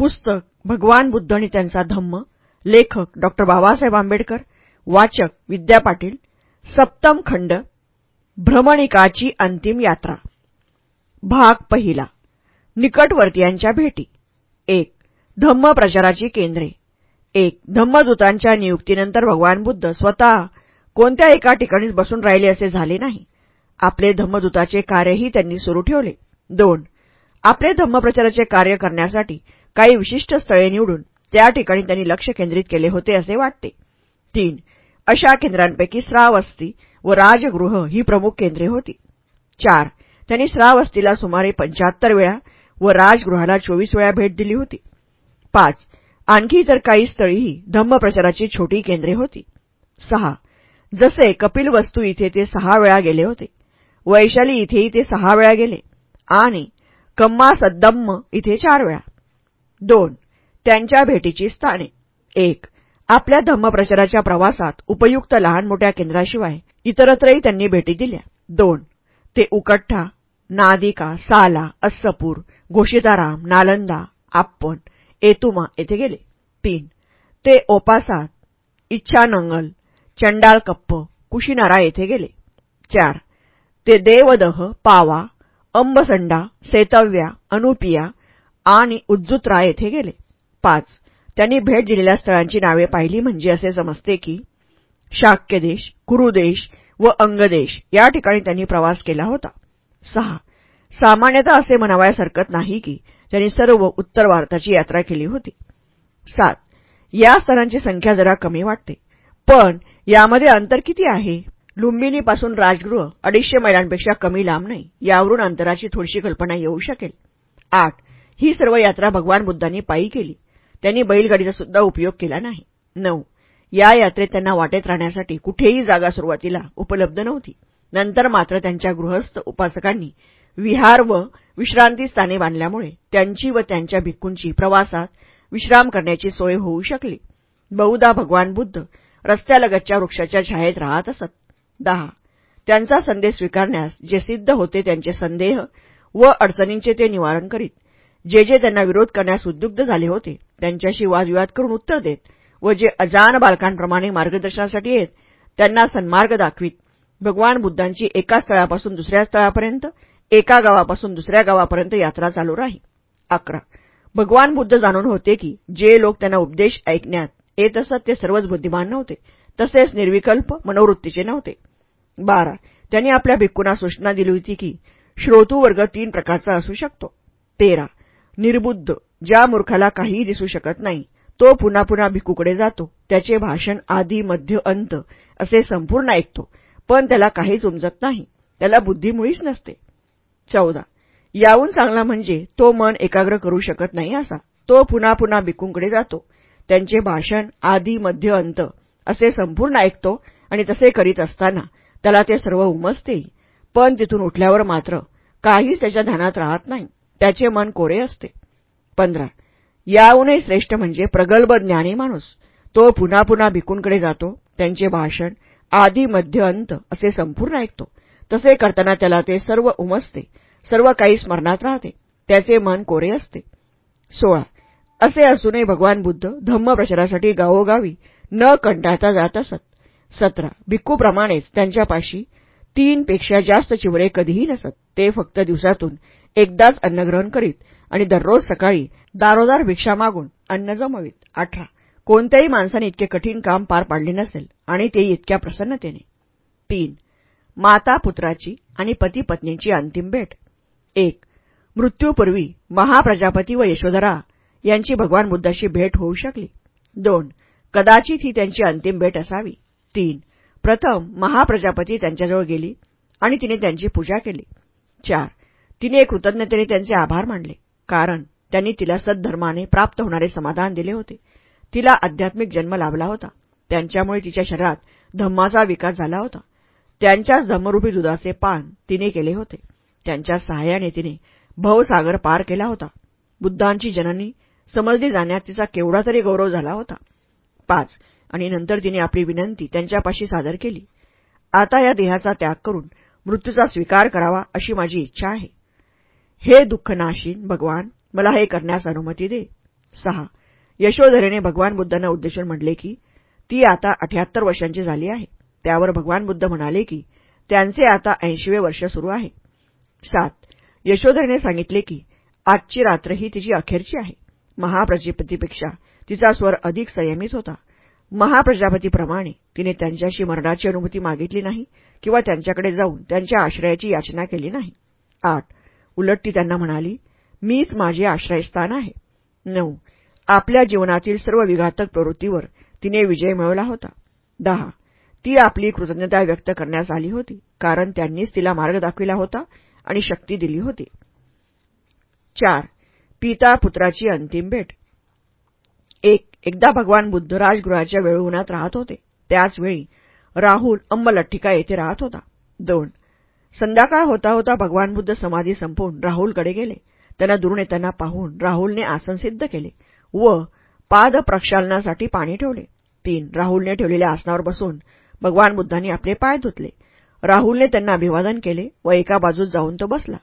पुस्तक भगवान बुद्ध आणि त्यांचा धम्म लेखक डॉक्टर बाबासाहेब आंबेडकर वाचक विद्या पाटील सप्तम खंड भ्रमणिकाची अंतिम यात्रा. भाग पहिला. निकटवर्तीयांच्या भेटी. एक धम्म प्रचाराची केंद्रे. एक धम्मदूतांच्या नियुक्तीनंतर भगवान बुद्ध स्वतः कोणत्या एका ठिकाणीच बसून राहिले असे झाले नाही. आपले धम्मदूताचे कार्यही त्यांनी सुरू ठेवले. दोन आपले धम्मप्रचाराचे कार्य करण्यासाठी काही विशिष्ट स्थळे निवडून त्या ठिकाणी त्यांनी लक्ष केंद्रित केले होते असे वाटते. तीन अशा केंद्रांपैकी श्रावस्ती व राजगृह ही प्रमुख केंद्रे होती. चार त्यांनी श्रावस्तीला सुमारे पंच्याहत्तर वेळा व राजगृहाला चोवीस वेळा भेट दिली होती. पाच आणखी इतर काही स्थळीही धम्मप्रचाराची छोटी केंद्रे होती. सहा जसे कपिल वस्तू इथे ते सहा वेळा गेले होते. वैशाली इथेही ते सहा वेळा गेले. आणि कम्मा सद्दम्म इथे चार वेळा. दोन त्यांच्या भेटीची स्थाने. एक आपल्या धम्मप्रचाराच्या प्रवासात उपयुक्त लहान मोठ्या केंद्राशिवाय इतरत्रही त्यांनी भेटी दिल्या. दोन ते उकट्ठा नादिका साला अस्सपूर घोषिताराम नालंदा आप्पन एतुमा येथे गेले. तीन ते ओपासात इच्छानंगल चंडाळकप्प कुशीनारा येथे गेले. चार ते देवदह पावा अंबसंडा सेतव्या अनुपिया आणि उज्जुत्रा येथे गेले. पाच. त्यांनी भेट दिलेल्या स्थळांची नावे पाहिली म्हणजे असे समजते की शाक्यदेश कुरुदेश व अंगदेश या ठिकाणी त्यांनी प्रवास केला होता. सहा. सामान्यतः असे म्हणावयास हरकत नाही की त्यांनी सर्व उत्तर भारताची यात्रा केली होती. सात. या स्थळांची संख्या जरा कमी वाटते. पण यामध्ये अंतर किती आहे? लुंबिनीपासून राजगृह अडीचशे मैलांपेक्षा कमी लांब नाही. यावरून अंतराची थोडीशी कल्पना येऊ शकेल. आठ. ही सर्व यात्रा भगवान बुद्धांनी पायी केली. त्यांनी बैलगाडीचा सुद्धा उपयोग केला नाही. नऊ. या यात्रेत त्यांना वाटेत राहण्यासाठी कुठेही जागा सुरुवातीला उपलब्ध नव्हती. नंतर मात्र त्यांच्या गृहस्थ उपासकांनी विहार व विश्रांती स्थाने बांधल्यामुळे त्यांची व त्यांच्या भिक्कूंची प्रवासात विश्राम करण्याची सोय होऊ शकली. बहुधा भगवान बुद्ध रस्त्यालगतच्या वृक्षाच्या छायेत राहत असत. दहा. त्यांचा संदेश स्वीकारण्यास जे सिद्ध होते त्यांचे संदेह व अडचणींचे ते निवारण करीत जे जे त्यांना विरोध करण्यास उद्युक्त झाले होते त्यांच्याशी वादविवाद करून उत्तर देत व जे अजान बालकांप्रमाणे मार्गदर्शनासाठी येत त्यांना सन्मार्ग दाखवीत. भगवान बुद्धांची एका स्थळापासून दुसऱ्या स्थळापर्यंत एका गावापासून दुसऱ्या गावापर्यंत यात्रा चालू राही. अकरा. भगवान बुद्ध जाणून होते की जे लोक त्यांना उपदेश ऐकण्यात येत असत ते सर्वच बुद्धिमान नव्हते. तसेच निर्विकल्प मनोवृत्तीचे नव्हते. बारा. त्यांनी आपल्या भिक्कूंना सूचना दिली होती की श्रोतू वर्ग तीन प्रकारचा असू शकतो. तेरा. निर्बुद्ध ज्या मूर्खाला काहीही दिसू शकत नाही तो पुन्हा पुन्हा भिकूकडे जातो त्याचे भाषण आधी मध्य अंत असे संपूर्ण ऐकतो पण त्याला काहीच उमजत नाही त्याला बुद्धीमुळीच नसते. चौदा. याहून चांगला म्हणजे तो मन एकाग्र करू शकत नाही असा. तो पुन्हा पुन्हा भिकूंकडे जातो त्यांचे भाषण आधी मध्य अंत असे संपूर्ण ऐकतो आणि तसे करीत असताना त्याला ते सर्व उमजतेही पण तिथून उठल्यावर मात्र काहीच त्याच्या ध्यानात राहत नाही. त्याचे मन कोरे असते. पंधरा. याहूनही श्रेष्ठ म्हणजे प्रगल्भ ज्ञानी माणूस. तो पुन्हा पुन्हा भिकूंकडे जातो त्यांचे भाषण आदी मध्य अंत असे संपूर्ण ऐकतो. तसे करताना त्याला ते सर्व उमसते सर्व काही स्मरणात राहते त्याचे मन कोरे असते. सोळा. असे असूनही भगवान बुद्ध धम्मप्रचारासाठी गावोगावी न कंटाळता जात असत. सतरा. भिक्खूप्रमाणेच त्यांच्यापाशी तीनपेक्षा जास्त चिवडे कधीही नसत. ते फक्त दिवसातून एकदाच अन्नग्रहण करीत आणि दररोज सकाळी दारोदार भिक्षा मागून अन्न जमवीत अठरा. कोणत्याही माणसाने इतके कठीण काम पार पाडले नसेल आणि ते इतक्या प्रसन्नतेने. तीन. माता पुत्राची आणि पती पत्नीची अंतिम भेट. एक. मृत्यूपूर्वी महाप्रजापती व यशोधरा यांची भगवान बुद्धाशी भेट होऊ शकली. दोन. कदाचित ही त्यांची अंतिम भेट असावी. तीन. प्रथम महाप्रजापती त्यांच्याजवळ गेली आणि तिने त्यांची पूजा केली. चार तिने कृतज्ञतेने त्यांचे आभार मानले कारण त्यांनी तिला सद्धर्माने प्राप्त होणारे समाधान दिले होते. तिला आध्यात्मिक जन्म लाभला होता. त्यांच्यामुळे तिच्या शरीरात धम्माचा विकास झाला होता. त्यांच्याच धम्मरूपी दुधाचे पान तिने केले होते. त्यांच्या सहाय्याने तिने भवसागर पार केला होता. बुद्धांची जननी समजली जाण्यात तिचा केवढा तरी गौरव झाला होता. पाच आणि नंतर तिने आपली विनंती त्यांच्यापाशी सादर केली. आता या देहाचा त्याग करून मृत्यूचा स्वीकार करावा अशी माझी इच्छा आहे. हे दुःखनाशीन भगवान मला हे करण्यास अनुमती दे. सहा. यशोधरेने भगवान बुद्धांना उद्देशून म्हटले की ती आता अठ्याहत्तर वर्षांची झाली आहे. त्यावर भगवान बुद्ध म्हणाले की त्यांचे आता ऐंशीवे वर्ष सुरू आहे. सात. यशोधरेने सांगितले की आजची रात्र ही तिची अखेरची आहे. महाप्रजापतीपेक्षा तिचा स्वर अधिक संयमित होता. महाप्रजापतीप्रमाणे तिने त्यांच्याशी मरणाची अनुभूती मागितली नाही किंवा त्यांच्याकडे जाऊन त्यांच्या आश्रयाची याचना केली नाही. आठ. उलट ती त्यांना म्हणाली मीच माझे आश्रयस्थान आहे. नऊ. आपल्या जीवनातील सर्व विघातक प्रवृत्तीवर तिने विजय मिळवला होता. दहा. ती आपली कृतज्ञता व्यक्त करण्यास आली होती कारण त्यांनीच तिला मार्ग दाखविला होता आणि शक्ती दिली होती. चार. पिता पुत्राची अंतिम भेट. एक. एकदा भगवान बुद्ध राजगृहाच्या वेळुनात राहत होते. त्याचवेळी राहुल अंबलठ्ठिका येथे राहत होता. दोन. संध्याकाळ होता होता भगवान बुद्ध समाधी संपवून राहुलकडे गेले. त्यांना दुरून येताना पाहून राहुलने आसन सिद्ध केले व पाद प्रक्षालनासाठी पाणी ठेवले. तीन. राहुलने ठेवलेल्या आसनावर बसून भगवान बुद्धांनी आपले पाय धुतले. राहुलने त्यांना अभिवादन केले व एका बाजूत जाऊन तो बसला.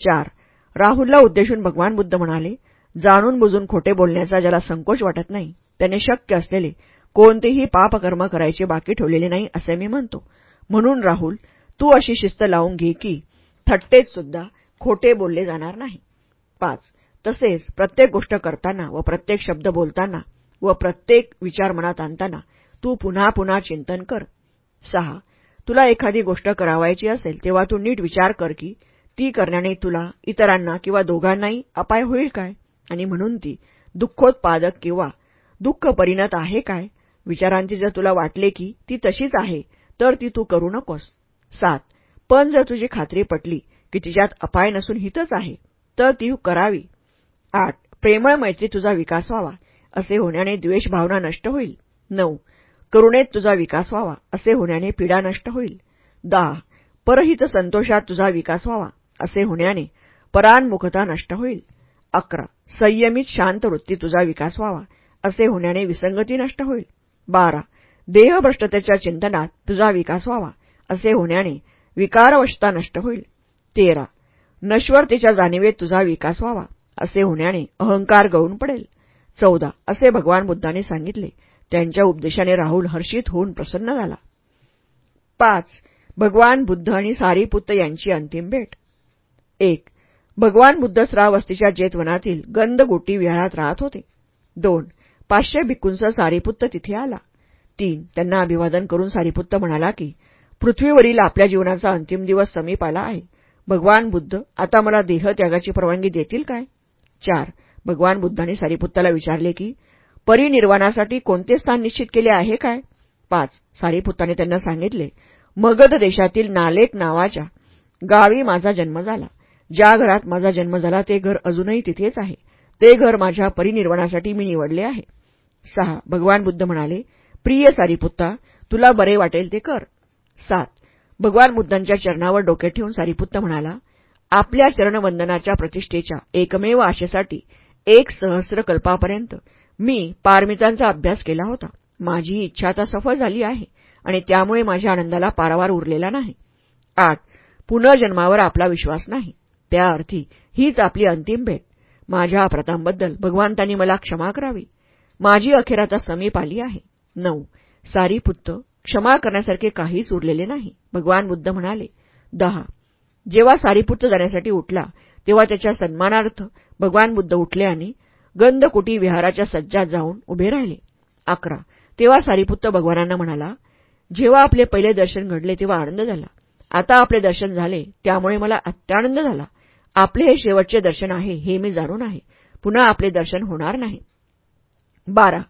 चार. राहुलला उद्देशून भगवान बुद्ध म्हणाले जाणून बुजून खोटे बोलण्याचा ज्याला संकोच वाटत नाही त्याने शक्य असलेले कोणतेही पापकर्म करायचे बाकी ठेवलेले नाही असे मी म्हणतो. म्हणून राहुल तू अशी शिस्त लावून घे की थट्टेत सुद्धा खोटे बोलले जाणार नाही. पाच. तसेच प्रत्येक गोष्ट करताना व प्रत्येक शब्द बोलताना व प्रत्येक विचार मनात आणताना तू पुन्हा पुन्हा चिंतन कर. सहा. तुला एखादी गोष्ट करावायची असेल तेव्हा तू नीट विचार कर की ती करण्याने तुला इतरांना किंवा दोघांनाही अपाय होईल काय? आणि म्हणून ती दुःखोत्पादक किंवा दुःख परिणत आहे काय? विचारांची जर तुला वाटले की ती तशीच आहे तर ती तू करू नकोस. सात. पण जर तुझी खात्री पटली की तिच्यात अपाय नसून हितच आहे तर ती करावी. आठ. प्रेमळ मैत्री तुझा विकास व्हावा असे होण्याने द्वेष भावना नष्ट होईल. नऊ. करुणेत तुझा विकास व्हावा असे होण्याने पीडा नष्ट होईल. दहा. परहित संतोषात तुझा विकास व्हावा असे होण्याने परानमुखता नष्ट होईल. अकरा. संयमित शांत वृत्ती तुझा विकास व्हावा असे होण्याने विसंगती नष्ट होईल. बारा. देहभ्रष्टतेच्या चिंतनात तुझा विकास व्हावा असे होण्याने विकारवशता नष्ट होईल. तेरा. नश्वरतेच्या जाणीवेत तुझा विकास व्हावा असे होण्याने अहंकार गळून पडेल. चौदा. असे भगवान बुद्धाने सांगितले त्यांच्या उपदेशाने राहुल हर्षित होऊन प्रसन्न झाला. पाच. भगवान बुद्ध आणि सारीपुत्त यांची अंतिम भेट. एक. भगवान बुद्ध श्रावस्तीच्या जेतवनातील गंधगोटी विहारात राहत होते. दोन पाचशे भिक्कूंचा सारीपुत्त तिथे आला. तीन त्यांना अभिवादन करून सारीपुत्त म्हणाला की पृथ्वीवरील आपल्या जीवनाचा अंतिम दिवस समीप आला आहे. भगवान बुद्ध आता मला देहत्यागाची परवानगी देतील काय? चार भगवान बुद्धांनी सारीपुत्ताला विचारले की परिनिर्वाणासाठी कोणते स्थान निश्चित केले आहे काय? पाच सारीपुत्ताने त्यांना सांगितले मगध देशातील नालेक नावाच्या गावी माझा जन्म झाला. ज्या घरात माझा जन्म झाला ते घर अजूनही तिथेच आहे. ते घर माझ्या परिनिर्वाणासाठी मी निवडले आहे. सहा भगवान बुद्ध म्हणाले प्रिय सारीपुत्ता तुला बरे वाटेल ते कर. सात भगवान बुद्धांच्या चरणावर डोके ठेवून सारीपुत्त म्हणाला आपल्या चरणवंदनाच्या प्रतिष्ठेच्या एकमेव आशेसाठी एक सहस्र कल्पापर्यंत मी पारमितांचा अभ्यास केला होता. माझी इच्छा आता सफल झाली आहे आणि त्यामुळे माझ्या आनंदाला पारावार उरलेला नाही. आठ पुनर्जन्मावर आपला विश्वास नाही. त्या अर्थी हीच आपली अंतिम भेट. माझ्या अपराधांबद्दल भगवंतांनी मला क्षमा करावी. माझी अखेर आता समीप आली आहे. नऊ. सारी पुत्त क्षमा करण्यासारखे काहीच उरलेले नाही. भगवान बुद्ध म्हणाले दहा. जेव्हा सारीपुत्र जाण्यासाठी उठला तेव्हा त्याच्या सन्मानार्थ भगवान बुद्ध उठले आणि गंधकुटी विहाराच्या सज्जात जाऊन उभे राहिले. अकरा. तेव्हा सारीपुत्त भगवानांना म्हणाला जेव्हा आपले पहिले दर्शन घडले तेव्हा आनंद झाला. आता आपले दर्शन झाले त्यामुळे मला अत्यानंद झाला. आपले हे शेवटचे दर्शन आहे हे मी जाणून आहे. पुन्हा आपले दर्शन होणार नाही. बारा.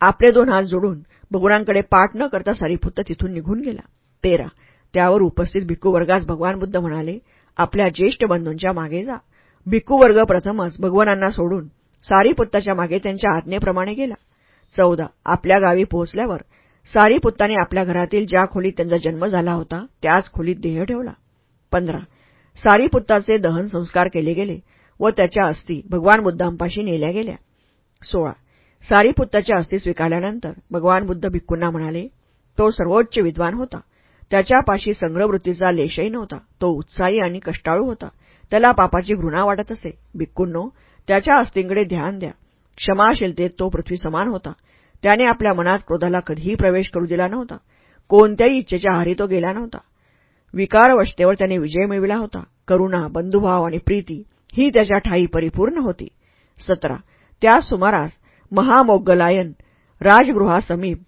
आपले दोन हात जोडून भगवानांकडे पाठ न करता सारीपुत्त तिथून निघून गेला. तेरा. त्यावर उपस्थित भिक्खूवर्गास भगवान बुद्ध म्हणाले आपल्या ज्येष्ठ बंधूंच्या मागे जा. भिक्खू वर्ग प्रथमच भगवानांना सोडून सारीपुत्ताच्या मागे त्यांच्या आज्ञेप्रमाणे गेला. चौदा. आपल्या गावी पोहोचल्यावर सारीपुत्ताने आपल्या घरातील ज्या खोलीत त्यांचा जन्म झाला होता त्याच खोलीत देह ठेवला. पंधरा. सारीपुत्ताचे दहन संस्कार केले गेले व त्याच्या अस्थी भगवान बुद्धांपाशी नेल्या गेल्या. सोळा. सारीपुत्ताच्या अस्थी स्वीकारल्यानंतर भगवान बुद्ध भिक्कूंना म्हणाले तो सर्वोच्च विद्वान होता. त्याच्यापाशी संग्रहवृत्तीचा लेशही नव्हता. तो उत्साही आणि कष्टाळू होता. त्याला पापाची घृणा वाटत असे. भिक्कूंनो त्याच्या अस्थींकडे ध्यान द्या. क्षमाशीलतेत तो पृथ्वी समान होता. त्याने आपल्या मनात क्रोधाला कधीही प्रवेश करू दिला नव्हता. कोणत्याही इच्छेच्या आहारी तो गेला नव्हता. विकारवशतेवर त्याने विजय मिळविला होता. करुणा बंधुभाव आणि प्रीती ही त्याच्या ठाई परिपूर्ण होती. सतरा. त्या सुमारास महामोग्गलायन राजगृहासमीप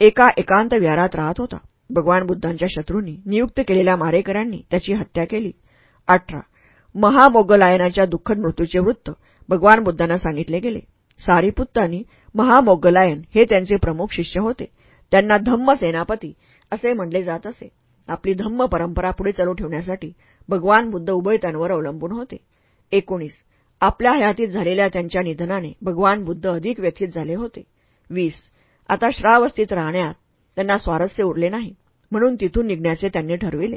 एका एकांत विहारात राहत होता. भगवान बुद्धांच्या शत्रूंनी नियुक्त केलेल्या मारेकऱ्यांनी त्याची हत्या केली. अठरा. महामोग्गलायनाच्या दुःखद मृत्यूचे वृत्त भगवान बुद्धांना सांगितले गेले. सारीपुत्तांनी महामोग्गलायन हे त्यांचे प्रमुख शिष्य होते. त्यांना धम्म सेनापती असे म्हणले जात असे. आपली धम्म परंपरा पुढे चालू ठेवण्यासाठी भगवान बुद्ध उभयतांवर अवलंबून होते. एकोणीस. आपल्या हयातीत झालेल्या त्यांच्या निधनाने भगवान बुद्ध अधिक व्यथित झाले होते. वीस. आता श्रावस्थित राहण्यात त्यांना स्वारस्य उरले नाही म्हणून तिथून निघण्याचे त्यांनी ठरविले.